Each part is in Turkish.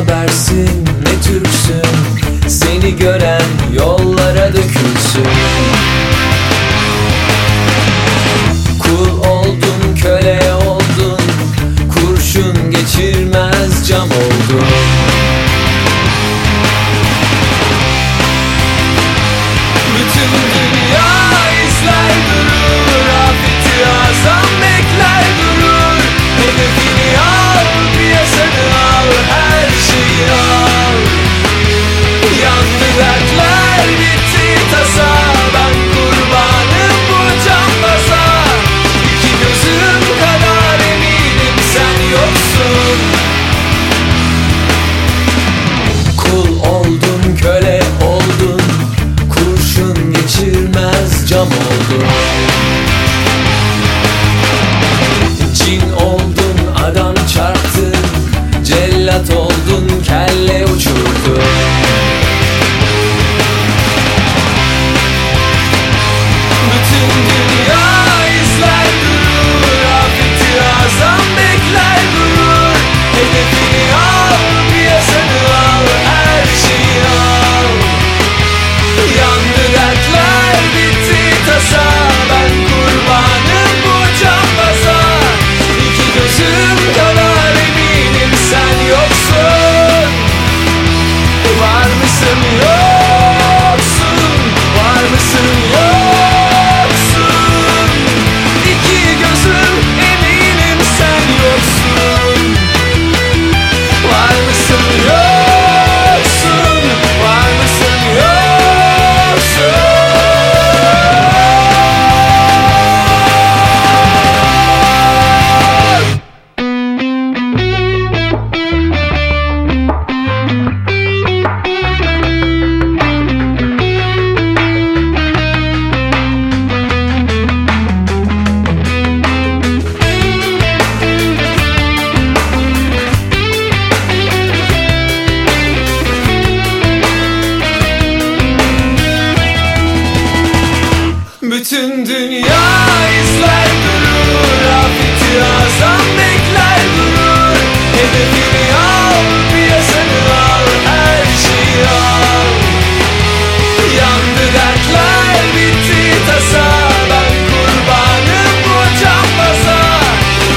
habersin ne Türksün? Seni gören yollara dökülsün Bütün dünya izler durur Afeti azam bekler durur. Hedefini al piyasanı al Her şeyi al. Yandı dertler bitti tasa. Ben kurbanım bu cambaza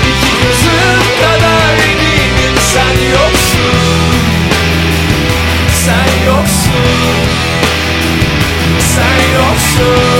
İki gözüm kadar eminim sen yoksun. Sen yoksun. Sen yoksun.